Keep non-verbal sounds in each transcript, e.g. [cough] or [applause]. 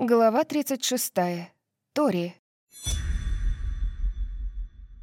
Глава 36. Тори.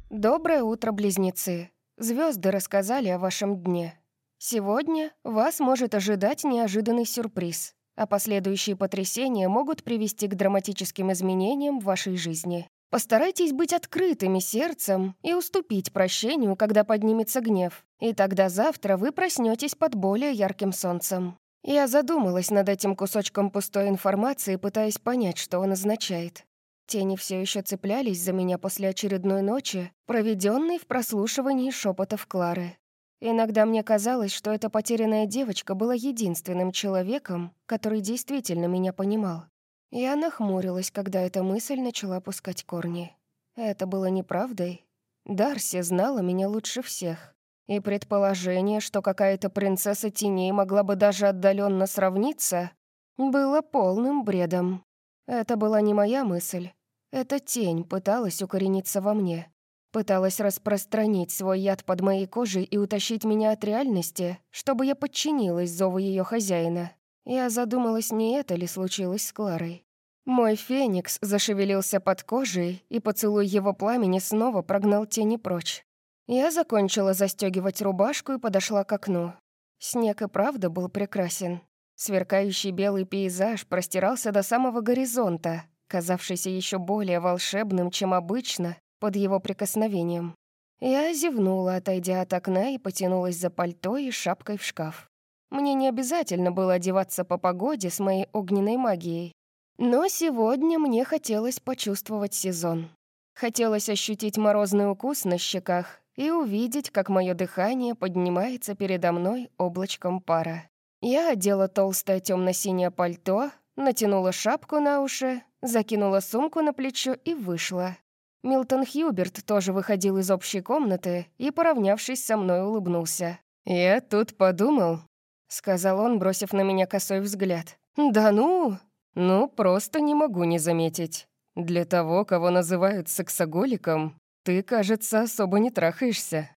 Доброе утро, близнецы. Звезды рассказали о вашем дне. Сегодня вас может ожидать неожиданный сюрприз, а последующие потрясения могут привести к драматическим изменениям в вашей жизни. Постарайтесь быть открытыми сердцем и уступить прощению, когда поднимется гнев, и тогда завтра вы проснетесь под более ярким солнцем. Я задумалась над этим кусочком пустой информации, пытаясь понять, что он означает. Тени все еще цеплялись за меня после очередной ночи, проведенной в прослушивании шепотов Клары. Иногда мне казалось, что эта потерянная девочка была единственным человеком, который действительно меня понимал. Я нахмурилась, когда эта мысль начала пускать корни. Это было неправдой. Дарси знала меня лучше всех. И предположение, что какая-то принцесса теней могла бы даже отдаленно сравниться, было полным бредом. Это была не моя мысль. Эта тень пыталась укорениться во мне. Пыталась распространить свой яд под моей кожей и утащить меня от реальности, чтобы я подчинилась зову ее хозяина. Я задумалась, не это ли случилось с Кларой. Мой феникс зашевелился под кожей, и поцелуй его пламени снова прогнал тени прочь. Я закончила застегивать рубашку и подошла к окну. Снег и правда был прекрасен. Сверкающий белый пейзаж простирался до самого горизонта, казавшийся еще более волшебным, чем обычно, под его прикосновением. Я зевнула, отойдя от окна, и потянулась за пальто и шапкой в шкаф. Мне не обязательно было одеваться по погоде с моей огненной магией. Но сегодня мне хотелось почувствовать сезон. Хотелось ощутить морозный укус на щеках и увидеть, как мое дыхание поднимается передо мной облачком пара. Я одела толстое темно-синее пальто, натянула шапку на уши, закинула сумку на плечо и вышла. Милтон Хьюберт тоже выходил из общей комнаты и, поравнявшись со мной, улыбнулся. «Я тут подумал», — сказал он, бросив на меня косой взгляд. «Да ну?» «Ну, просто не могу не заметить. Для того, кого называют сексоголиком, ты, кажется, особо не трахаешься».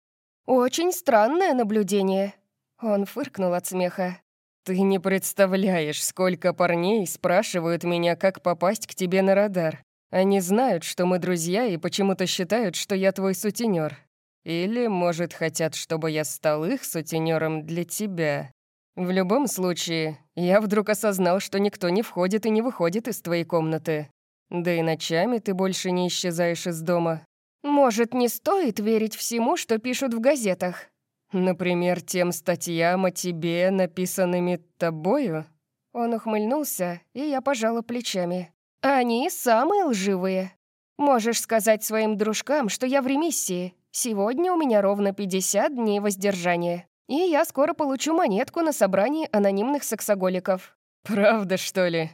«Очень странное наблюдение». Он фыркнул от смеха. «Ты не представляешь, сколько парней спрашивают меня, как попасть к тебе на радар. Они знают, что мы друзья, и почему-то считают, что я твой сутенер. Или, может, хотят, чтобы я стал их сутенером для тебя. В любом случае, я вдруг осознал, что никто не входит и не выходит из твоей комнаты. Да и ночами ты больше не исчезаешь из дома. Может, не стоит верить всему, что пишут в газетах? Например, тем статьям о тебе, написанными тобою? Он ухмыльнулся, и я пожала плечами. Они самые лживые. Можешь сказать своим дружкам, что я в ремиссии. Сегодня у меня ровно 50 дней воздержания. И я скоро получу монетку на собрании анонимных сексоголиков. Правда, что ли?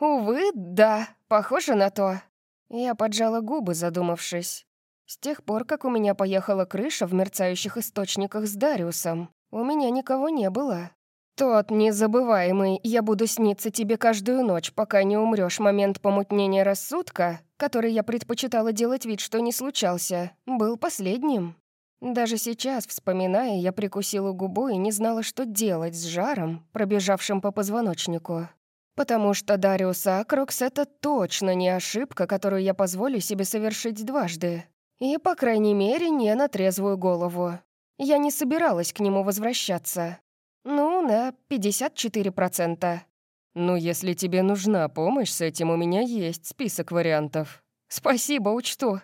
Увы, да, похоже на то. Я поджала губы, задумавшись. С тех пор, как у меня поехала крыша в мерцающих источниках с Дариусом, у меня никого не было. Тот незабываемый «я буду сниться тебе каждую ночь, пока не умрёшь» момент помутнения рассудка, который я предпочитала делать вид, что не случался, был последним. Даже сейчас, вспоминая, я прикусила губу и не знала, что делать с жаром, пробежавшим по позвоночнику. Потому что Дариус Акрокс — это точно не ошибка, которую я позволю себе совершить дважды. И, по крайней мере, не на трезвую голову. Я не собиралась к нему возвращаться. Ну, на 54%. Ну, если тебе нужна помощь с этим, у меня есть список вариантов. Спасибо, учту.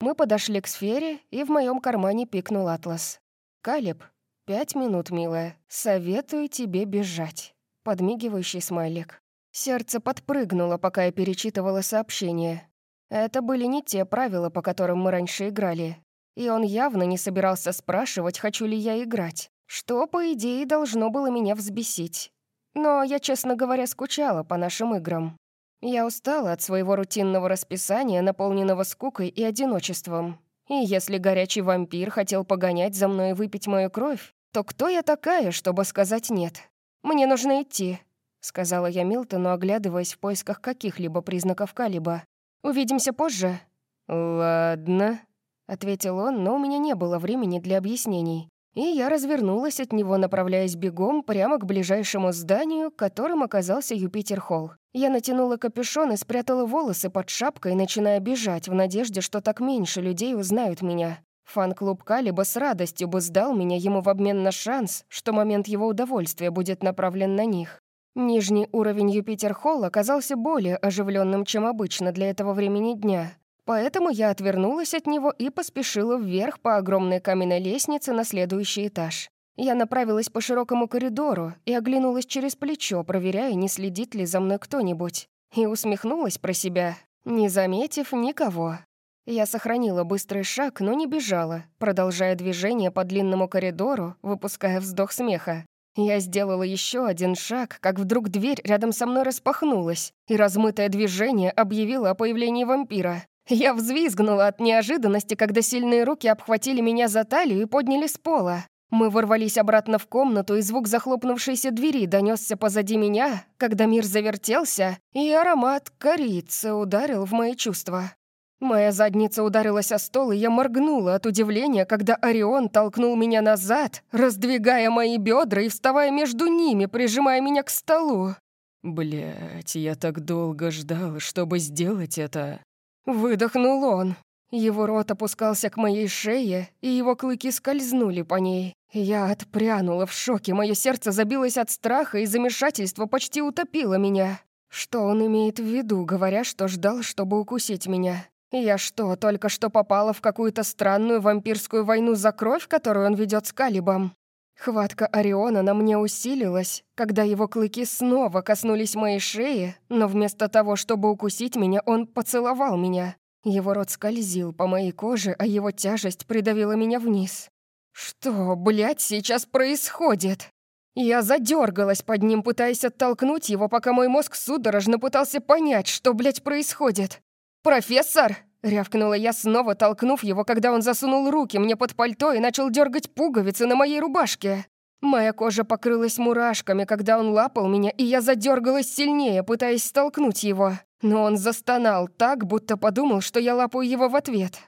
Мы подошли к сфере, и в моем кармане пикнул атлас. Калиб, пять минут, милая. Советую тебе бежать. Подмигивающий смайлик. Сердце подпрыгнуло, пока я перечитывала сообщение. Это были не те правила, по которым мы раньше играли. И он явно не собирался спрашивать, хочу ли я играть, что, по идее, должно было меня взбесить. Но я, честно говоря, скучала по нашим играм. Я устала от своего рутинного расписания, наполненного скукой и одиночеством. И если горячий вампир хотел погонять за мной и выпить мою кровь, то кто я такая, чтобы сказать «нет»? Мне нужно идти, — сказала я Милтону, оглядываясь в поисках каких-либо признаков Калиба. Увидимся позже». «Ладно», — ответил он, но у меня не было времени для объяснений. и я развернулась от него, направляясь бегом прямо к ближайшему зданию, которым оказался Юпитер-холл. Я натянула капюшон и спрятала волосы под шапкой, начиная бежать, в надежде, что так меньше людей узнают меня. Фан-клуб Калиба с радостью бы сдал меня ему в обмен на шанс, что момент его удовольствия будет направлен на них. Нижний уровень Юпитер-холл оказался более оживленным, чем обычно для этого времени дня. Поэтому я отвернулась от него и поспешила вверх по огромной каменной лестнице на следующий этаж. Я направилась по широкому коридору и оглянулась через плечо, проверяя, не следит ли за мной кто-нибудь. И усмехнулась про себя, не заметив никого. Я сохранила быстрый шаг, но не бежала, продолжая движение по длинному коридору, выпуская вздох смеха. Я сделала еще один шаг, как вдруг дверь рядом со мной распахнулась, и размытое движение объявило о появлении вампира. Я взвизгнула от неожиданности, когда сильные руки обхватили меня за талию и подняли с пола. Мы ворвались обратно в комнату, и звук захлопнувшейся двери донесся позади меня, когда мир завертелся, и аромат корицы ударил в мои чувства. Моя задница ударилась о стол, и я моргнула от удивления, когда Орион толкнул меня назад, раздвигая мои бедра и вставая между ними, прижимая меня к столу. Блять, я так долго ждал, чтобы сделать это. Выдохнул он. Его рот опускался к моей шее, и его клыки скользнули по ней. Я отпрянула в шоке, мое сердце забилось от страха, и замешательство почти утопило меня. Что он имеет в виду, говоря, что ждал, чтобы укусить меня? Я что, только что попала в какую-то странную вампирскую войну за кровь, которую он ведет с Калибом? Хватка Ориона на мне усилилась, когда его клыки снова коснулись моей шеи, но вместо того, чтобы укусить меня, он поцеловал меня. Его рот скользил по моей коже, а его тяжесть придавила меня вниз. Что, блядь, сейчас происходит? Я задергалась под ним, пытаясь оттолкнуть его, пока мой мозг судорожно пытался понять, что, блядь, происходит. «Профессор!» — рявкнула я, снова толкнув его, когда он засунул руки мне под пальто и начал дергать пуговицы на моей рубашке. Моя кожа покрылась мурашками, когда он лапал меня, и я задергалась сильнее, пытаясь столкнуть его. Но он застонал так, будто подумал, что я лапаю его в ответ.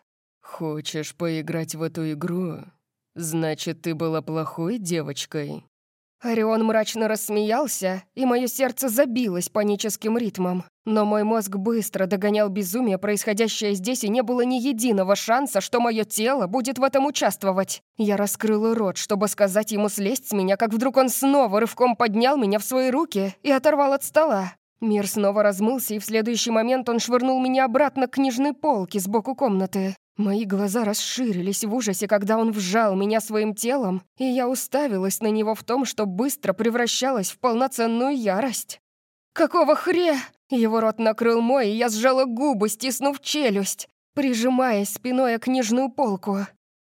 «Хочешь поиграть в эту игру? Значит, ты была плохой девочкой?» Орион мрачно рассмеялся, и мое сердце забилось паническим ритмом. Но мой мозг быстро догонял безумие, происходящее здесь, и не было ни единого шанса, что мое тело будет в этом участвовать. Я раскрыла рот, чтобы сказать ему слезть с меня, как вдруг он снова рывком поднял меня в свои руки и оторвал от стола. Мир снова размылся, и в следующий момент он швырнул меня обратно к книжной полке сбоку комнаты. Мои глаза расширились в ужасе, когда он вжал меня своим телом, и я уставилась на него в том, что быстро превращалась в полноценную ярость. «Какого хре?» Его рот накрыл мой, и я сжала губы, стиснув челюсть, прижимаясь спиной о книжную полку.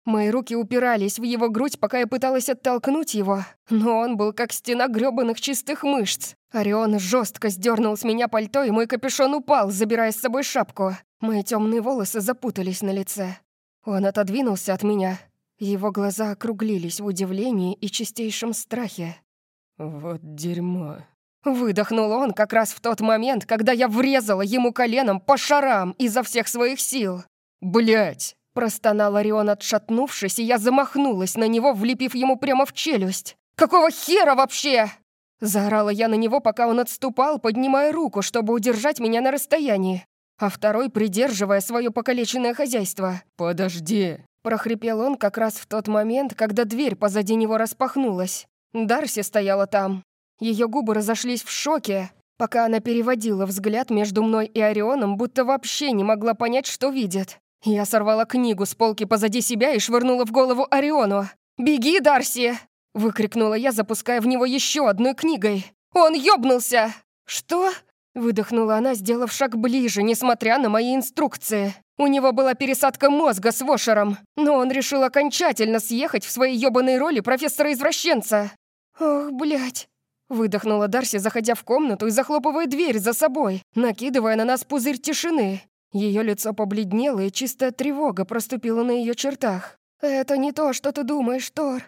Мои руки упирались в его грудь, пока я пыталась оттолкнуть его, но он был как стена грёбаных чистых мышц. Орион жестко сдернул с меня пальто, и мой капюшон упал, забирая с собой шапку. Мои темные волосы запутались на лице. Он отодвинулся от меня. Его глаза округлились в удивлении и чистейшем страхе. «Вот дерьмо». Выдохнул он как раз в тот момент, когда я врезала ему коленом по шарам изо всех своих сил. Блять! Простонал Орион, отшатнувшись, и я замахнулась на него, влепив ему прямо в челюсть. «Какого хера вообще?» Заорала я на него, пока он отступал, поднимая руку, чтобы удержать меня на расстоянии а второй придерживая свое покалеченное хозяйство. «Подожди!» — прохрипел он как раз в тот момент, когда дверь позади него распахнулась. Дарси стояла там. Ее губы разошлись в шоке, пока она переводила взгляд между мной и Орионом, будто вообще не могла понять, что видит. Я сорвала книгу с полки позади себя и швырнула в голову Ориону. «Беги, Дарси!» — выкрикнула я, запуская в него еще одной книгой. «Он ёбнулся!» «Что?» Выдохнула она, сделав шаг ближе, несмотря на мои инструкции. У него была пересадка мозга с вошером, но он решил окончательно съехать в своей ёбаной роли профессора-извращенца. «Ох, блядь!» Выдохнула Дарси, заходя в комнату и захлопывая дверь за собой, накидывая на нас пузырь тишины. Ее лицо побледнело, и чистая тревога проступила на ее чертах. «Это не то, что ты думаешь, Тор.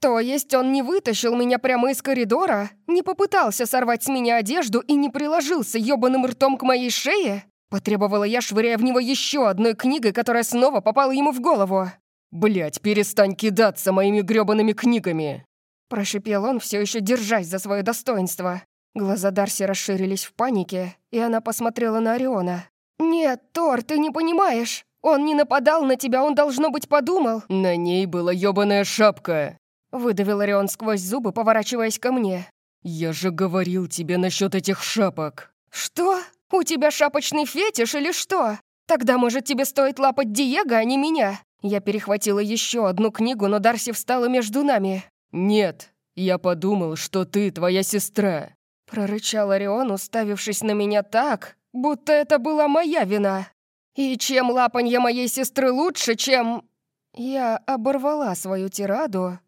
То есть он не вытащил меня прямо из коридора, не попытался сорвать с меня одежду и не приложился ёбаным ртом к моей шее? Потребовала я, швыряя в него еще одной книгой, которая снова попала ему в голову. Блять, перестань кидаться моими грёбаными книгами!» Прошипел он, все еще держась за свое достоинство. Глаза Дарси расширились в панике, и она посмотрела на Ориона. «Нет, Тор, ты не понимаешь. Он не нападал на тебя, он, должно быть, подумал». «На ней была ёбаная шапка!» Выдавил Орион сквозь зубы, поворачиваясь ко мне. «Я же говорил тебе насчет этих шапок!» «Что? У тебя шапочный фетиш или что? Тогда, может, тебе стоит лапать Диего, а не меня?» Я перехватила еще одну книгу, но Дарси встала между нами. «Нет, я подумал, что ты твоя сестра», — прорычал Орион, уставившись на меня так, будто это была моя вина. «И чем лапанье моей сестры лучше, чем...» Я оборвала свою тираду,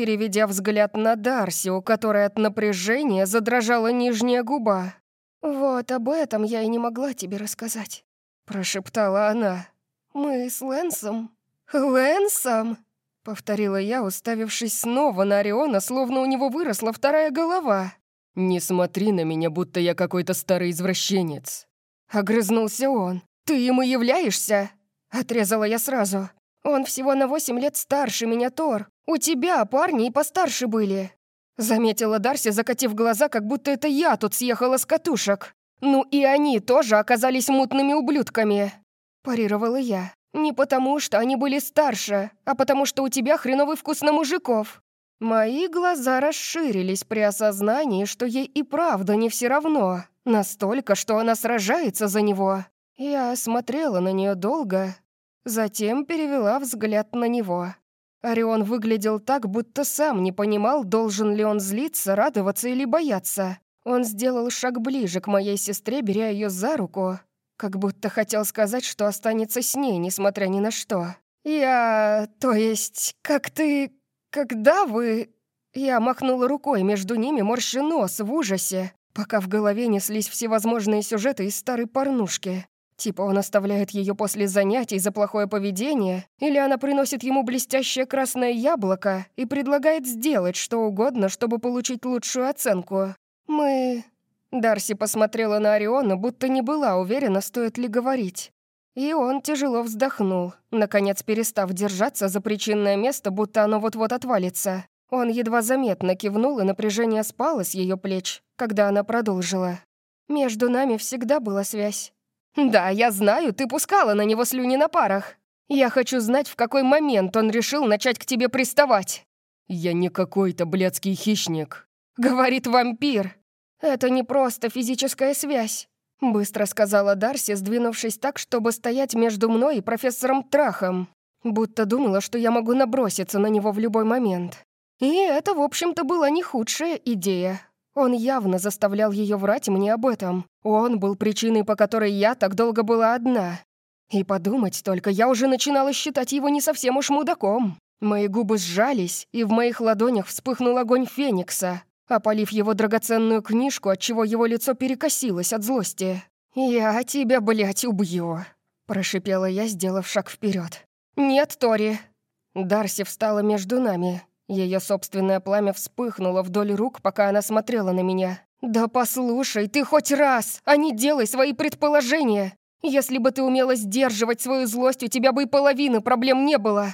переведя взгляд на Дарси, у которой от напряжения задрожала нижняя губа. «Вот об этом я и не могла тебе рассказать», — прошептала она. «Мы с Лэнсом...» «Лэнсом?» — повторила я, уставившись снова на Ориона, словно у него выросла вторая голова. «Не смотри на меня, будто я какой-то старый извращенец». Огрызнулся он. «Ты ему являешься?» Отрезала я сразу. «Он всего на восемь лет старше меня, Тор. У тебя парни и постарше были». Заметила Дарси, закатив глаза, как будто это я тут съехала с катушек. «Ну и они тоже оказались мутными ублюдками», – парировала я. Не потому, что они были старше, а потому, что у тебя хреновый вкус на мужиков. Мои глаза расширились при осознании, что ей и правда не все равно. Настолько, что она сражается за него. Я смотрела на нее долго, затем перевела взгляд на него. Орион выглядел так, будто сам не понимал, должен ли он злиться, радоваться или бояться. Он сделал шаг ближе к моей сестре, беря ее за руку, как будто хотел сказать, что останется с ней, несмотря ни на что. «Я... то есть, как ты... когда вы...» Я махнула рукой между ними, морща нос в ужасе, пока в голове неслись всевозможные сюжеты из старой порнушки. Типа он оставляет ее после занятий за плохое поведение, или она приносит ему блестящее красное яблоко и предлагает сделать что угодно, чтобы получить лучшую оценку. Мы Дарси посмотрела на Ориона, будто не была уверена, стоит ли говорить. И он тяжело вздохнул, наконец перестав держаться за причинное место, будто оно вот-вот отвалится. Он едва заметно кивнул, и напряжение спало с ее плеч, когда она продолжила. «Между нами всегда была связь». «Да, я знаю, ты пускала на него слюни на парах. Я хочу знать, в какой момент он решил начать к тебе приставать». «Я не какой-то блядский хищник», [laughs] — говорит вампир. «Это не просто физическая связь», — быстро сказала Дарси, сдвинувшись так, чтобы стоять между мной и профессором Трахом, будто думала, что я могу наброситься на него в любой момент. И это, в общем-то, была не худшая идея. Он явно заставлял ее врать мне об этом. Он был причиной, по которой я так долго была одна. И подумать только, я уже начинала считать его не совсем уж мудаком. Мои губы сжались, и в моих ладонях вспыхнул огонь Феникса, опалив его драгоценную книжку, отчего его лицо перекосилось от злости. «Я тебя, блядь, убью!» – прошипела я, сделав шаг вперед. «Нет, Тори!» Дарси встала между нами. Ее собственное пламя вспыхнуло вдоль рук, пока она смотрела на меня. «Да послушай, ты хоть раз, а не делай свои предположения! Если бы ты умела сдерживать свою злость, у тебя бы и половины проблем не было!»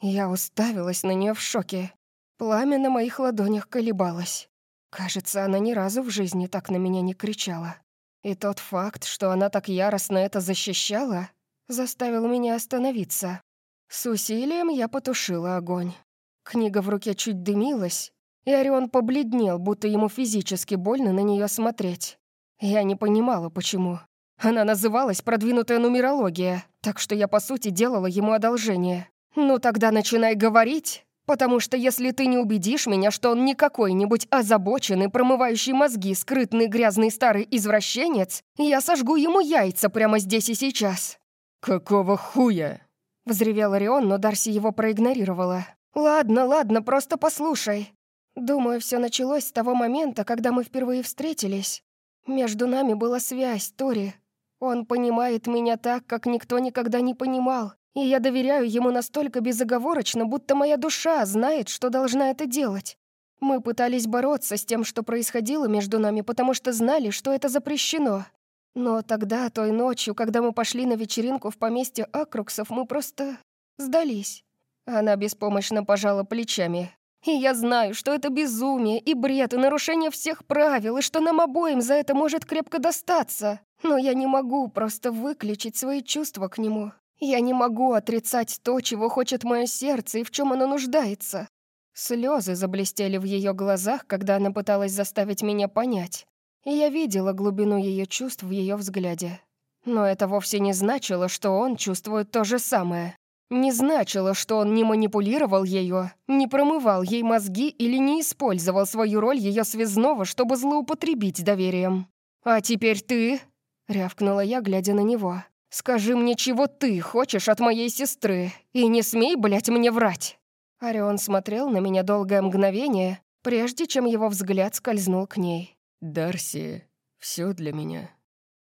Я уставилась на нее в шоке. Пламя на моих ладонях колебалось. Кажется, она ни разу в жизни так на меня не кричала. И тот факт, что она так яростно это защищала, заставил меня остановиться. С усилием я потушила огонь. Книга в руке чуть дымилась, и Орион побледнел, будто ему физически больно на нее смотреть. Я не понимала, почему. Она называлась «Продвинутая нумерология», так что я, по сути, делала ему одолжение. «Ну тогда начинай говорить, Потому что если ты не убедишь меня, что он не какой-нибудь озабоченный, промывающий мозги, скрытный грязный старый извращенец, я сожгу ему яйца прямо здесь и сейчас». «Какого хуя?» — взревел Орион, но Дарси его проигнорировала. «Ладно, ладно, просто послушай. Думаю, все началось с того момента, когда мы впервые встретились. Между нами была связь, Тори. Он понимает меня так, как никто никогда не понимал. И я доверяю ему настолько безоговорочно, будто моя душа знает, что должна это делать. Мы пытались бороться с тем, что происходило между нами, потому что знали, что это запрещено. Но тогда, той ночью, когда мы пошли на вечеринку в поместье Акруксов, мы просто сдались. Она беспомощно пожала плечами. «И я знаю, что это безумие и бред, и нарушение всех правил, и что нам обоим за это может крепко достаться. Но я не могу просто выключить свои чувства к нему. Я не могу отрицать то, чего хочет мое сердце и в чем оно нуждается». Слезы заблестели в ее глазах, когда она пыталась заставить меня понять. И я видела глубину ее чувств в ее взгляде. Но это вовсе не значило, что он чувствует то же самое. Не значило, что он не манипулировал ее, не промывал ей мозги или не использовал свою роль ее связного, чтобы злоупотребить доверием. «А теперь ты...» — рявкнула я, глядя на него. «Скажи мне, чего ты хочешь от моей сестры, и не смей, блядь, мне врать!» Орион смотрел на меня долгое мгновение, прежде чем его взгляд скользнул к ней. «Дарси, все для меня.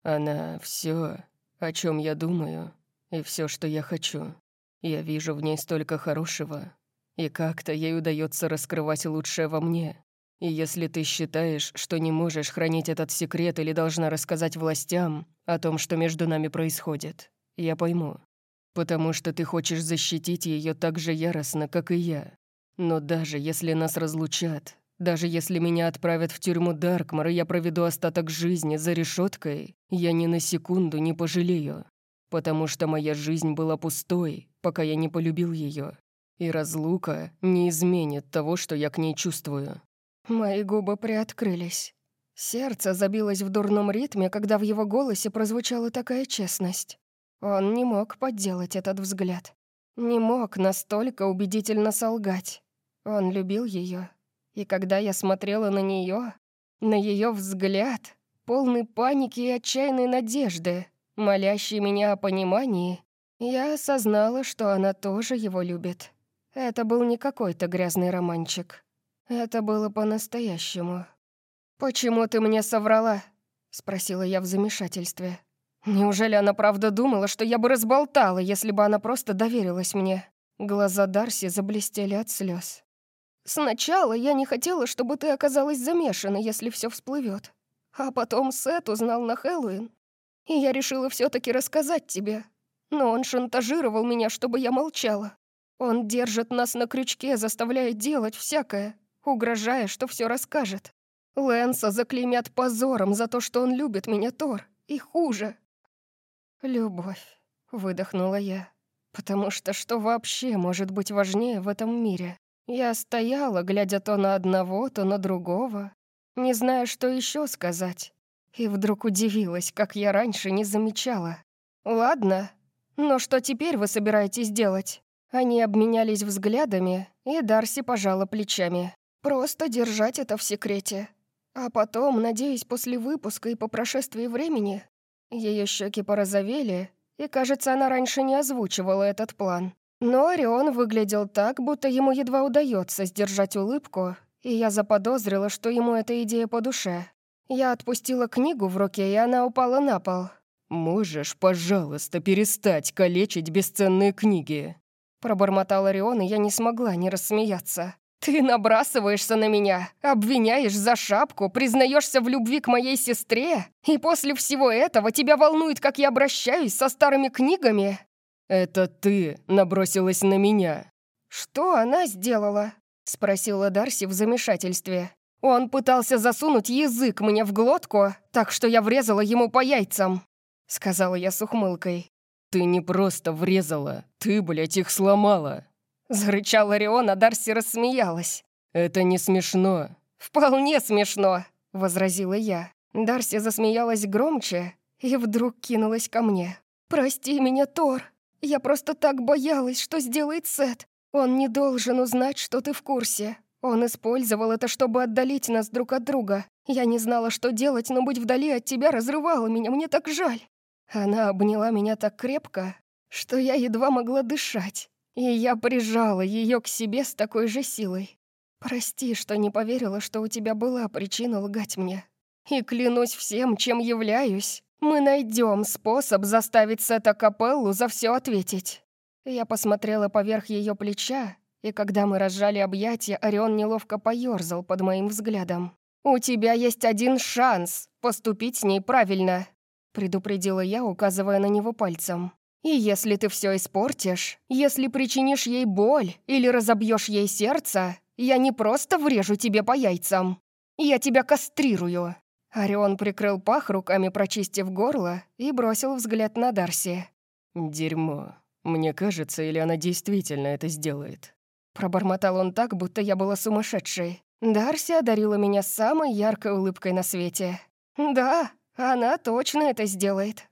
Она все, о чем я думаю, и все, что я хочу. Я вижу в ней столько хорошего, и как-то ей удается раскрывать лучшее во мне. И если ты считаешь, что не можешь хранить этот секрет или должна рассказать властям о том, что между нами происходит, я пойму. Потому что ты хочешь защитить ее так же яростно, как и я. Но даже если нас разлучат, даже если меня отправят в тюрьму Даркмар, и я проведу остаток жизни за решеткой, я ни на секунду не пожалею. Потому что моя жизнь была пустой, пока я не полюбил ее. И разлука не изменит того, что я к ней чувствую. Мои губы приоткрылись. Сердце забилось в дурном ритме, когда в его голосе прозвучала такая честность. Он не мог подделать этот взгляд. Не мог настолько убедительно солгать. Он любил ее и когда я смотрела на нее, на ее взгляд, полный паники и отчаянной надежды, молящий меня о понимании, я осознала, что она тоже его любит. Это был не какой-то грязный романчик. Это было по-настоящему. «Почему ты мне соврала?» — спросила я в замешательстве. Неужели она правда думала, что я бы разболтала, если бы она просто доверилась мне? Глаза Дарси заблестели от слез. Сначала я не хотела, чтобы ты оказалась замешана, если все всплывет. А потом Сет узнал на Хэллоуин. И я решила все таки рассказать тебе. Но он шантажировал меня, чтобы я молчала. Он держит нас на крючке, заставляя делать всякое, угрожая, что все расскажет. Лэнса заклеймят позором за то, что он любит меня, Тор. И хуже. «Любовь», — выдохнула я. «Потому что что вообще может быть важнее в этом мире?» Я стояла, глядя то на одного, то на другого, не зная, что еще сказать. И вдруг удивилась, как я раньше не замечала. «Ладно, но что теперь вы собираетесь делать?» Они обменялись взглядами, и Дарси пожала плечами. «Просто держать это в секрете. А потом, надеюсь, после выпуска и по прошествии времени...» Ее щеки порозовели, и, кажется, она раньше не озвучивала этот план. Но Орион выглядел так, будто ему едва удается сдержать улыбку, и я заподозрила, что ему эта идея по душе. Я отпустила книгу в руке, и она упала на пол. «Можешь, пожалуйста, перестать калечить бесценные книги?» Пробормотал Орион, и я не смогла не рассмеяться. «Ты набрасываешься на меня, обвиняешь за шапку, признаешься в любви к моей сестре, и после всего этого тебя волнует, как я обращаюсь со старыми книгами? «Это ты набросилась на меня». «Что она сделала?» — спросила Дарси в замешательстве. «Он пытался засунуть язык мне в глотку, так что я врезала ему по яйцам», — сказала я с ухмылкой. «Ты не просто врезала, ты, блядь, их сломала!» Зарычал Орион, а Дарси рассмеялась. «Это не смешно». «Вполне смешно», — возразила я. Дарси засмеялась громче и вдруг кинулась ко мне. «Прости меня, Тор», я просто так боялась, что сделает Сет. Он не должен узнать, что ты в курсе. Он использовал это, чтобы отдалить нас друг от друга. Я не знала, что делать, но быть вдали от тебя разрывало меня, мне так жаль. Она обняла меня так крепко, что я едва могла дышать. И я прижала ее к себе с такой же силой. Прости, что не поверила, что у тебя была причина лгать мне. И клянусь всем, чем являюсь, мы найдем способ заставить Сета Капеллу за все ответить. Я посмотрела поверх ее плеча, и когда мы разжали объятия, Орион неловко поерзал под моим взглядом. «У тебя есть один шанс поступить с ней правильно», — предупредила я, указывая на него пальцем. И если ты все испортишь, если причинишь ей боль или разобьешь ей сердце, я не просто врежу тебе по яйцам. Я тебя кастрирую». Орион прикрыл пах руками, прочистив горло, и бросил взгляд на Дарси. «Дерьмо. Мне кажется, или она действительно это сделает?» Пробормотал он так, будто я была сумасшедшей. Дарси одарила меня самой яркой улыбкой на свете. «Да, она точно это сделает».